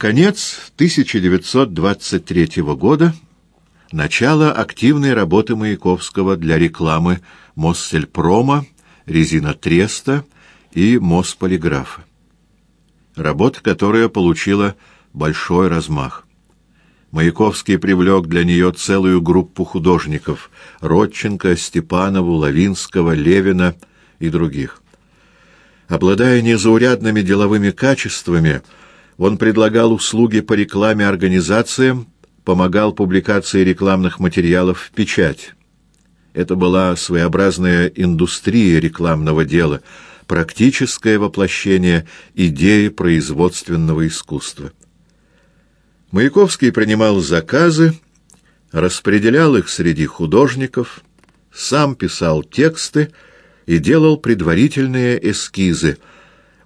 Конец 1923 года. Начало активной работы Маяковского для рекламы Моссельпрома, резина Треста и Мосполиграфа. Работа, которая получила большой размах. Маяковский привлек для нее целую группу художников — Родченко, Степанову, Лавинского, Левина и других. Обладая незаурядными деловыми качествами — он предлагал услуги по рекламе организациям, помогал публикации рекламных материалов в печать. Это была своеобразная индустрия рекламного дела, практическое воплощение идеи производственного искусства. Маяковский принимал заказы, распределял их среди художников, сам писал тексты и делал предварительные эскизы –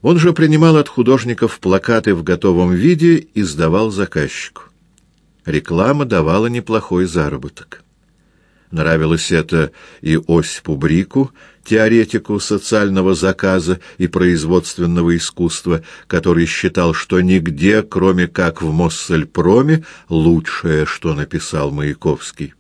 он же принимал от художников плакаты в готовом виде и сдавал заказчику. Реклама давала неплохой заработок. Нравилось это и Осипу Брику, теоретику социального заказа и производственного искусства, который считал, что нигде, кроме как в Моссельпроме, лучшее, что написал Маяковский.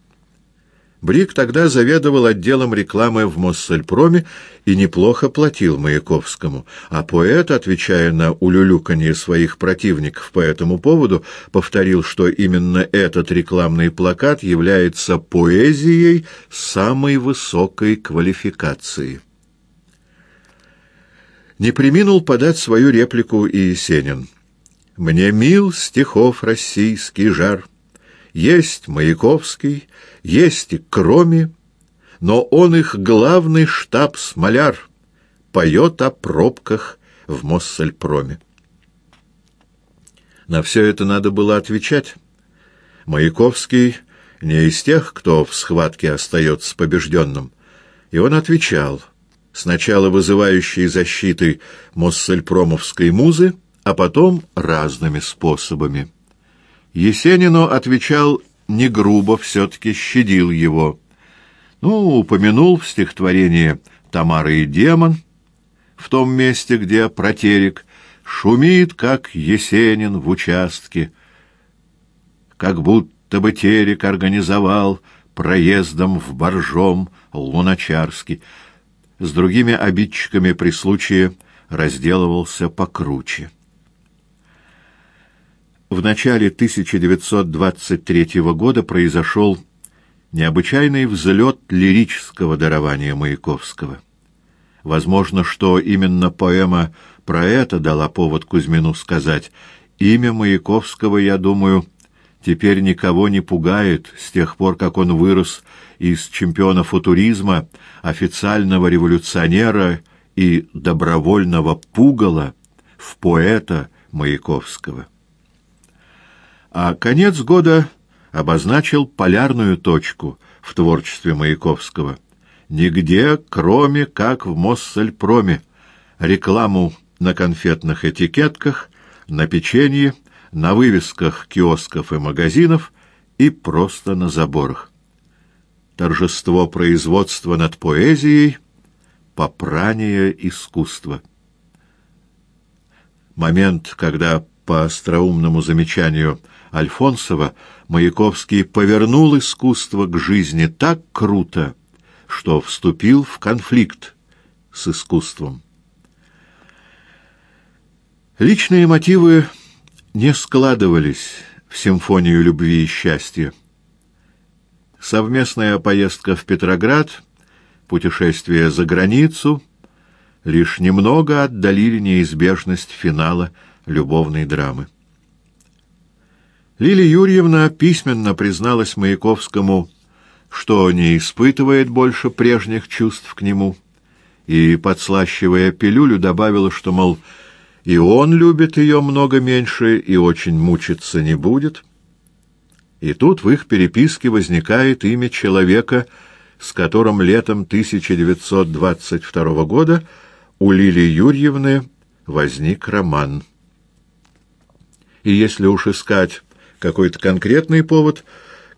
Брик тогда заведовал отделом рекламы в Моссельпроме и неплохо платил Маяковскому, а поэт, отвечая на улюлюканье своих противников по этому поводу, повторил, что именно этот рекламный плакат является поэзией самой высокой квалификации. Не приминул подать свою реплику и Есенин. «Мне мил стихов российский жар». Есть Маяковский, есть и кроме, но он их главный штаб-смоляр, поет о пробках в Моссельпроме. На все это надо было отвечать. Маяковский не из тех, кто в схватке остается побежденным, и он отвечал, сначала вызывающей защиты моссельпромовской музы, а потом разными способами. Есенину отвечал не грубо, все-таки щадил его. Ну, упомянул в стихотворении «Тамара и демон», в том месте, где протерик шумит, как Есенин в участке, как будто бы терек организовал проездом в Боржом Луначарский. С другими обидчиками при случае разделывался покруче. В начале 1923 года произошел необычайный взлет лирического дарования Маяковского. Возможно, что именно поэма про это дала повод Кузьмину сказать. «Имя Маяковского, я думаю, теперь никого не пугает. С тех пор, как он вырос из чемпиона футуризма, официального революционера и добровольного пугала в поэта Маяковского» а конец года обозначил полярную точку в творчестве Маяковского. Нигде, кроме как в Моссельпроме, рекламу на конфетных этикетках, на печенье, на вывесках киосков и магазинов и просто на заборах. Торжество производства над поэзией, попрание искусства. Момент, когда по остроумному замечанию Альфонсова Маяковский повернул искусство к жизни так круто, что вступил в конфликт с искусством. Личные мотивы не складывались в симфонию любви и счастья. Совместная поездка в Петроград, путешествие за границу лишь немного отдалили неизбежность финала любовной драмы. Лилия Юрьевна письменно призналась Маяковскому, что не испытывает больше прежних чувств к нему, и, подслащивая пилюлю, добавила, что, мол, и он любит ее много меньше и очень мучиться не будет. И тут в их переписке возникает имя человека, с которым летом 1922 года у Лилии Юрьевны возник роман. И если уж искать какой-то конкретный повод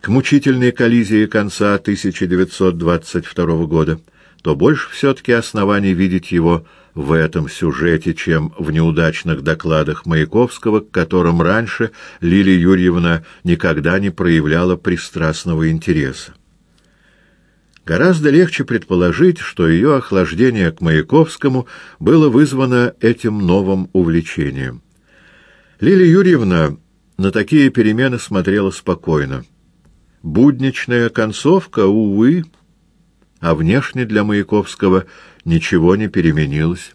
к мучительной коллизии конца 1922 года, то больше все-таки оснований видеть его в этом сюжете, чем в неудачных докладах Маяковского, к которым раньше Лилия Юрьевна никогда не проявляла пристрастного интереса. Гораздо легче предположить, что ее охлаждение к Маяковскому было вызвано этим новым увлечением. Лилия Юрьевна на такие перемены смотрела спокойно. Будничная концовка, увы, а внешне для Маяковского ничего не переменилось.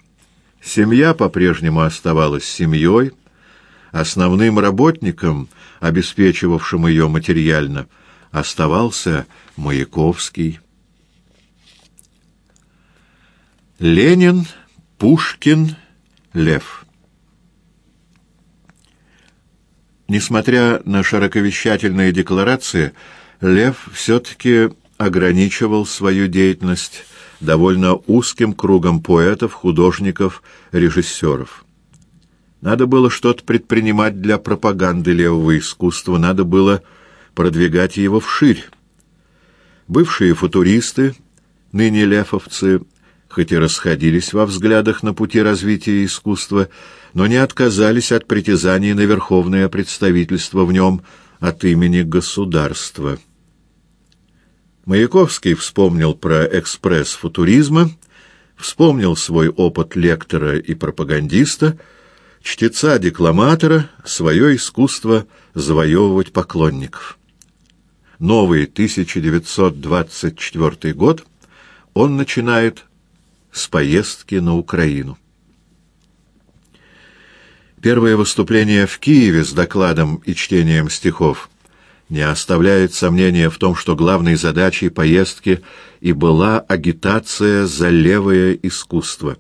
Семья по-прежнему оставалась семьей, основным работником, обеспечивавшим ее материально, оставался Маяковский. Ленин, Пушкин, Лев Несмотря на широковещательные декларации, Лев все-таки ограничивал свою деятельность довольно узким кругом поэтов, художников, режиссеров. Надо было что-то предпринимать для пропаганды левого искусства, надо было продвигать его вширь. Бывшие футуристы, ныне лефовцы, хоть и расходились во взглядах на пути развития искусства, но не отказались от притязаний на верховное представительство в нем от имени государства. Маяковский вспомнил про экспресс футуризма, вспомнил свой опыт лектора и пропагандиста, чтеца-декламатора, свое искусство завоевывать поклонников. Новый 1924 год он начинает с поездки на Украину. Первое выступление в Киеве с докладом и чтением стихов не оставляет сомнения в том, что главной задачей поездки и была агитация за левое искусство.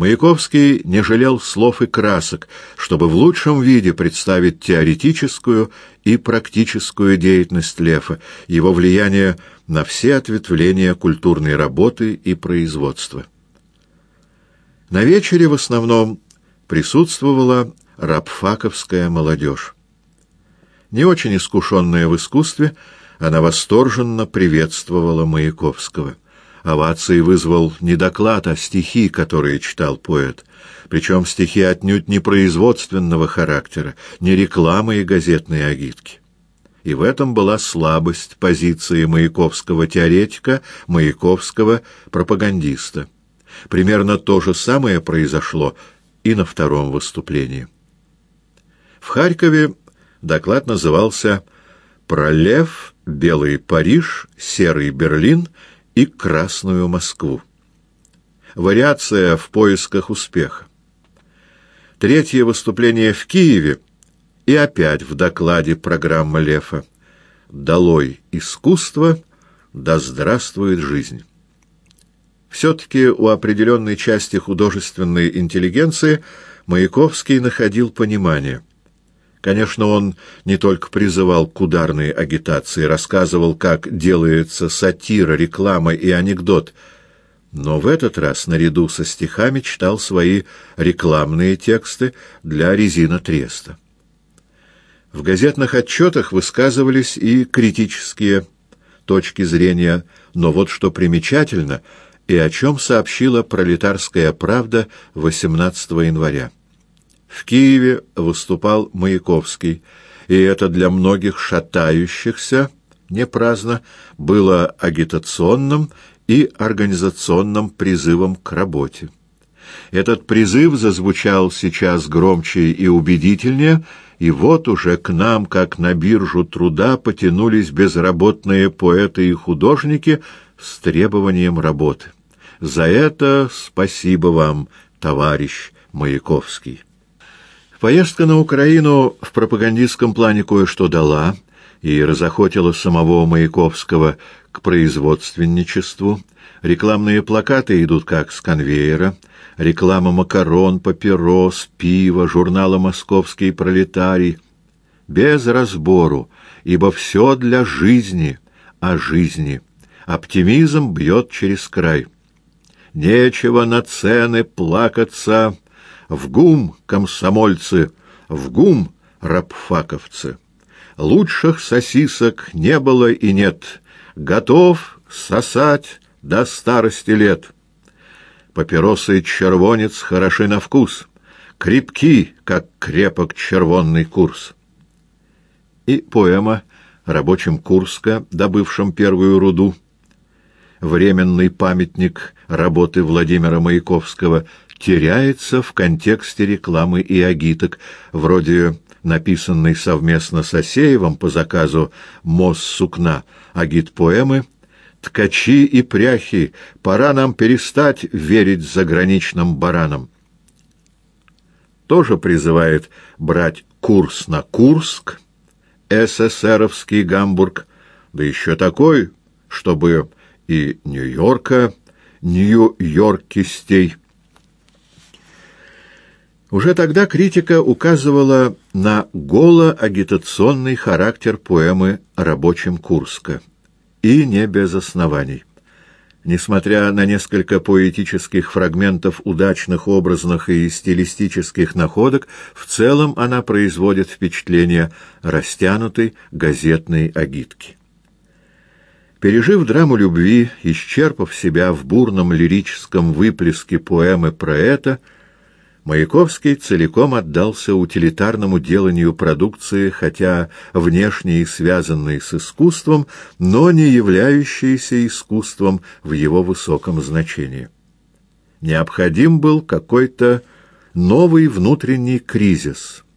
Маяковский не жалел слов и красок, чтобы в лучшем виде представить теоретическую и практическую деятельность Лефа, его влияние на все ответвления культурной работы и производства. На вечере в основном присутствовала рабфаковская молодежь. Не очень искушенная в искусстве, она восторженно приветствовала Маяковского. Овации вызвал не доклад, а стихи, которые читал поэт. Причем стихи отнюдь не производственного характера, не рекламы и газетные агитки. И в этом была слабость позиции маяковского теоретика, маяковского пропагандиста. Примерно то же самое произошло и на втором выступлении. В Харькове доклад назывался «Пролев, Белый Париж, Серый Берлин и Красную Москву». Вариация в поисках успеха. Третье выступление в Киеве и опять в докладе программа Лефа «Долой искусство, да здравствует жизнь». Все-таки у определенной части художественной интеллигенции Маяковский находил понимание – Конечно, он не только призывал к ударной агитации, рассказывал, как делается сатира, реклама и анекдот, но в этот раз наряду со стихами читал свои рекламные тексты для резина Треста. В газетных отчетах высказывались и критические точки зрения, но вот что примечательно и о чем сообщила «Пролетарская правда» 18 января. В Киеве выступал Маяковский, и это для многих шатающихся, не праздно, было агитационным и организационным призывом к работе. Этот призыв зазвучал сейчас громче и убедительнее, и вот уже к нам, как на биржу труда, потянулись безработные поэты и художники с требованием работы. За это спасибо вам, товарищ Маяковский. Поездка на Украину в пропагандистском плане кое-что дала и разохотила самого Маяковского к производственничеству. Рекламные плакаты идут как с конвейера, реклама макарон, папирос, пива, журнала «Московский пролетарий». Без разбору, ибо все для жизни, о жизни. Оптимизм бьет через край. Нечего на цены плакаться, в гум, комсомольцы, в гум, рабфаковцы. Лучших сосисок не было и нет. Готов сосать до старости лет. Папиросы червонец хороши на вкус, крепки, как крепок червонный курс. И поэма рабочим Курска, добывшим первую руду, временный памятник работы Владимира Маяковского, теряется в контексте рекламы и агиток, вроде написанной совместно с Осеевым по заказу «Моз сукна» агит-поэмы «Ткачи и пряхи, пора нам перестать верить заграничным баранам». Тоже призывает брать курс на Курск, СССРовский Гамбург, да еще такой, чтобы и Нью-Йорка, Нью-Йоркистей. Уже тогда критика указывала на голо-агитационный характер поэмы «Рабочим Курска». И не без оснований. Несмотря на несколько поэтических фрагментов удачных образных и стилистических находок, в целом она производит впечатление растянутой газетной агитки. Пережив драму любви, исчерпав себя в бурном лирическом выплеске поэмы про это, Маяковский целиком отдался утилитарному деланию продукции, хотя внешне и связанной с искусством, но не являющейся искусством в его высоком значении. Необходим был какой-то новый внутренний кризис –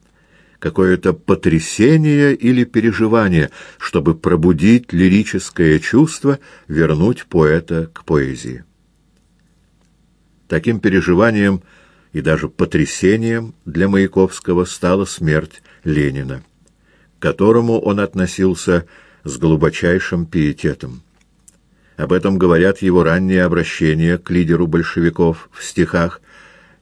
какое-то потрясение или переживание, чтобы пробудить лирическое чувство, вернуть поэта к поэзии. Таким переживанием и даже потрясением для Маяковского стала смерть Ленина, к которому он относился с глубочайшим пиететом. Об этом говорят его ранние обращения к лидеру большевиков в стихах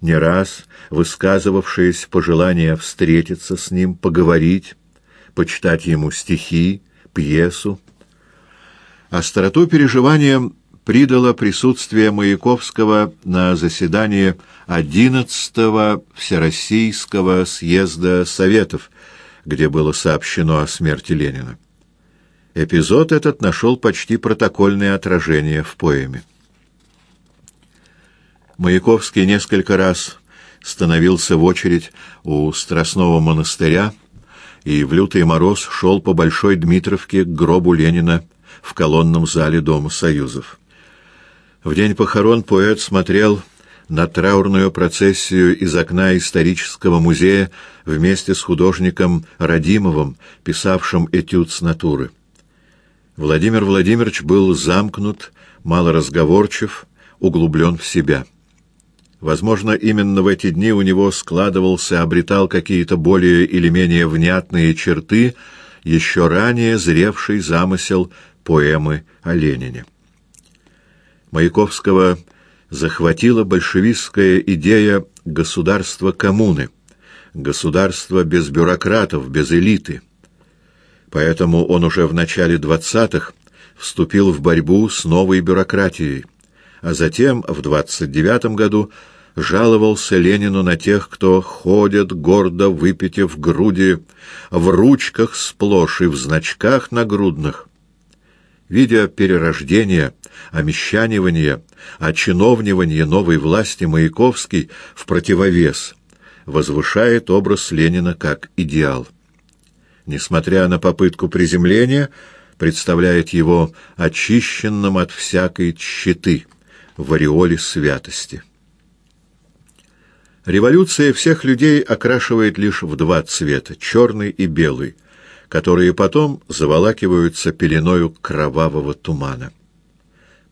не раз высказывавшиеся пожелания встретиться с ним, поговорить, почитать ему стихи, пьесу. Остроту переживаниям придало присутствие Маяковского на заседании 11-го Всероссийского съезда Советов, где было сообщено о смерти Ленина. Эпизод этот нашел почти протокольное отражение в поэме. Маяковский несколько раз становился в очередь у Страстного монастыря и в лютый мороз шел по Большой Дмитровке к гробу Ленина в колонном зале Дома Союзов. В день похорон поэт смотрел на траурную процессию из окна исторического музея вместе с художником Радимовым, писавшим этюд с натуры. Владимир Владимирович был замкнут, малоразговорчив, углублен в себя. Возможно, именно в эти дни у него складывался, обретал какие-то более или менее внятные черты, еще ранее зревший замысел поэмы о Ленине. Маяковского захватила большевистская идея государства-коммуны, государства без бюрократов, без элиты. Поэтому он уже в начале двадцатых вступил в борьбу с новой бюрократией, а затем, в двадцать девятом году, жаловался Ленину на тех, кто ходит, гордо выпитив груди, в ручках сплошь и в значках нагрудных. Видя перерождение, омещанивание, очиновнивание новой власти, Маяковский в противовес возвышает образ Ленина как идеал. Несмотря на попытку приземления, представляет его очищенным от всякой тщеты в ореоле святости. Революция всех людей окрашивает лишь в два цвета — черный и белый, которые потом заволакиваются пеленою кровавого тумана.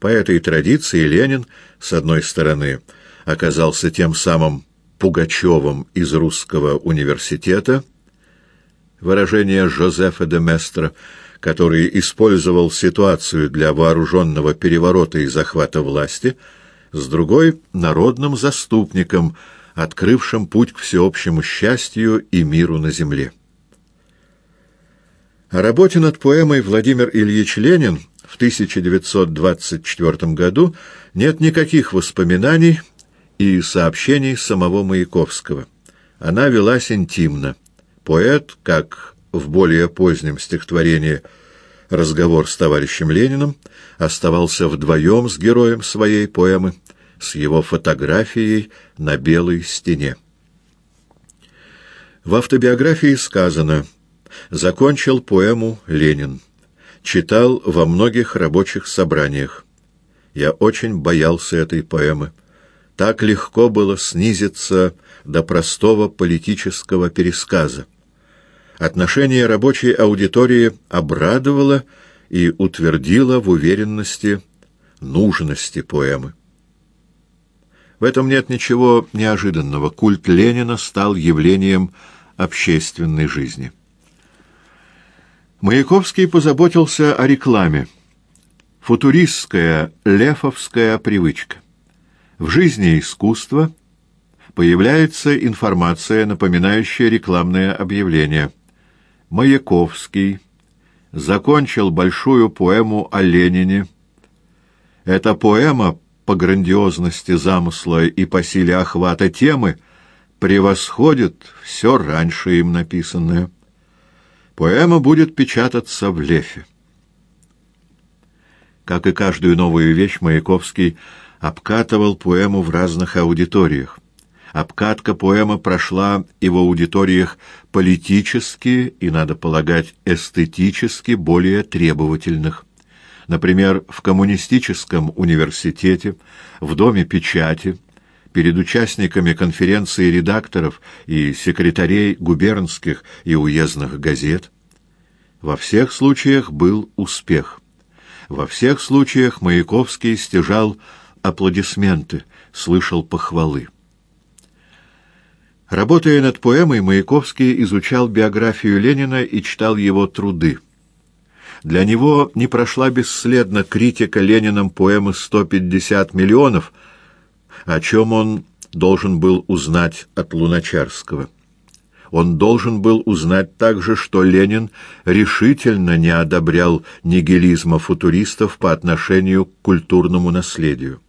По этой традиции Ленин, с одной стороны, оказался тем самым Пугачевым из русского университета, выражение Жозефа де Местра, который использовал ситуацию для вооруженного переворота и захвата власти, с другой — народным заступником — открывшим путь к всеобщему счастью и миру на земле. О работе над поэмой Владимир Ильич Ленин в 1924 году нет никаких воспоминаний и сообщений самого Маяковского. Она велась интимно. Поэт, как в более позднем стихотворении разговор с товарищем Лениным, оставался вдвоем с героем своей поэмы, с его фотографией на белой стене. В автобиографии сказано «Закончил поэму Ленин. Читал во многих рабочих собраниях. Я очень боялся этой поэмы. Так легко было снизиться до простого политического пересказа. Отношение рабочей аудитории обрадовало и утвердило в уверенности нужности поэмы. В этом нет ничего неожиданного. Культ Ленина стал явлением общественной жизни. Маяковский позаботился о рекламе. Футуристская, лефовская привычка. В жизни искусства появляется информация, напоминающая рекламное объявление. Маяковский закончил большую поэму о Ленине. Эта поэма по грандиозности замысла и по силе охвата темы превосходит все раньше им написанное. Поэма будет печататься в Лефе. Как и каждую новую вещь, Маяковский обкатывал поэму в разных аудиториях. Обкатка поэмы прошла и в аудиториях политически и, надо полагать, эстетически более требовательных. Например, в коммунистическом университете, в Доме печати, перед участниками конференции редакторов и секретарей губернских и уездных газет. Во всех случаях был успех. Во всех случаях Маяковский стяжал аплодисменты, слышал похвалы. Работая над поэмой, Маяковский изучал биографию Ленина и читал его труды. Для него не прошла бесследно критика Лениным поэмы «150 миллионов», о чем он должен был узнать от Луначарского. Он должен был узнать также, что Ленин решительно не одобрял нигилизма футуристов по отношению к культурному наследию.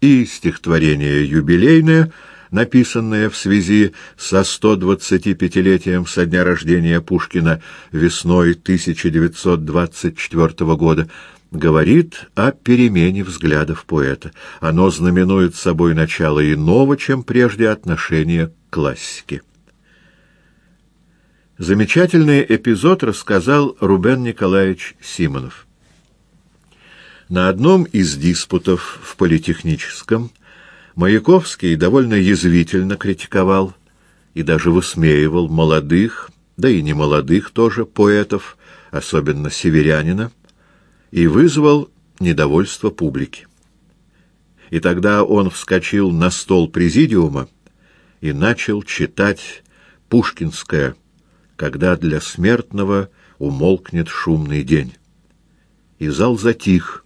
И стихотворение юбилейное, написанное в связи со 125-летием со дня рождения Пушкина весной 1924 года, говорит о перемене взглядов поэта. Оно знаменует собой начало иного, чем прежде отношения к классике. Замечательный эпизод рассказал Рубен Николаевич Симонов. На одном из диспутов в политехническом Маяковский довольно язвительно критиковал и даже высмеивал молодых, да и немолодых тоже поэтов, особенно северянина, и вызвал недовольство публики. И тогда он вскочил на стол президиума и начал читать пушкинское когда для смертного умолкнет шумный день. И зал затих,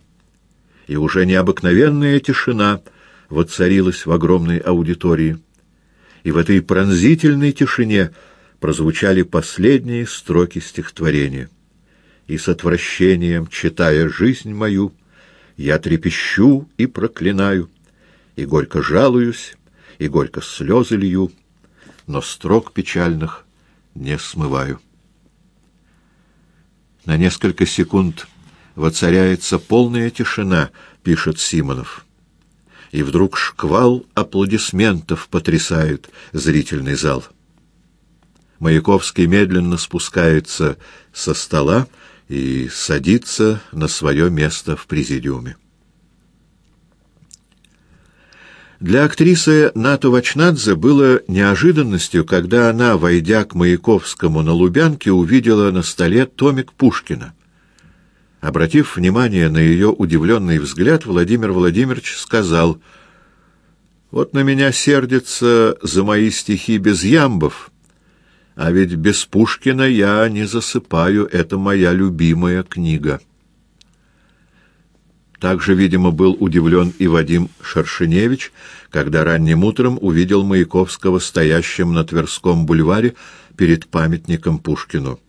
и уже необыкновенная тишина воцарилась в огромной аудитории. И в этой пронзительной тишине прозвучали последние строки стихотворения. И с отвращением, читая жизнь мою, я трепещу и проклинаю, и горько жалуюсь, и горько слезы лью, но строк печальных не смываю. На несколько секунд воцаряется полная тишина, пишет Симонов. И вдруг шквал аплодисментов потрясает зрительный зал. Маяковский медленно спускается со стола и садится на свое место в президиуме. Для актрисы Нату Вачнадзе было неожиданностью, когда она, войдя к Маяковскому на Лубянке, увидела на столе томик Пушкина. Обратив внимание на ее удивленный взгляд, Владимир Владимирович сказал, «Вот на меня сердится за мои стихи без ямбов, а ведь без Пушкина я не засыпаю, это моя любимая книга». Также, видимо, был удивлен и Вадим Шершеневич, когда ранним утром увидел Маяковского стоящим на Тверском бульваре перед памятником Пушкину.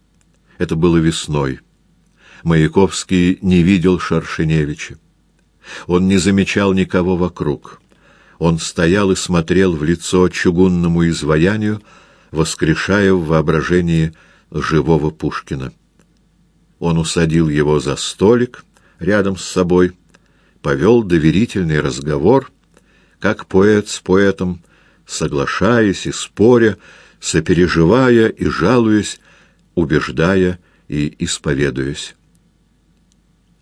Это было весной. Маяковский не видел Шершеневича. Он не замечал никого вокруг. Он стоял и смотрел в лицо чугунному изваянию, воскрешая в воображении живого Пушкина. Он усадил его за столик рядом с собой, повел доверительный разговор, как поэт с поэтом, соглашаясь и споря, сопереживая и жалуясь, убеждая и исповедуясь.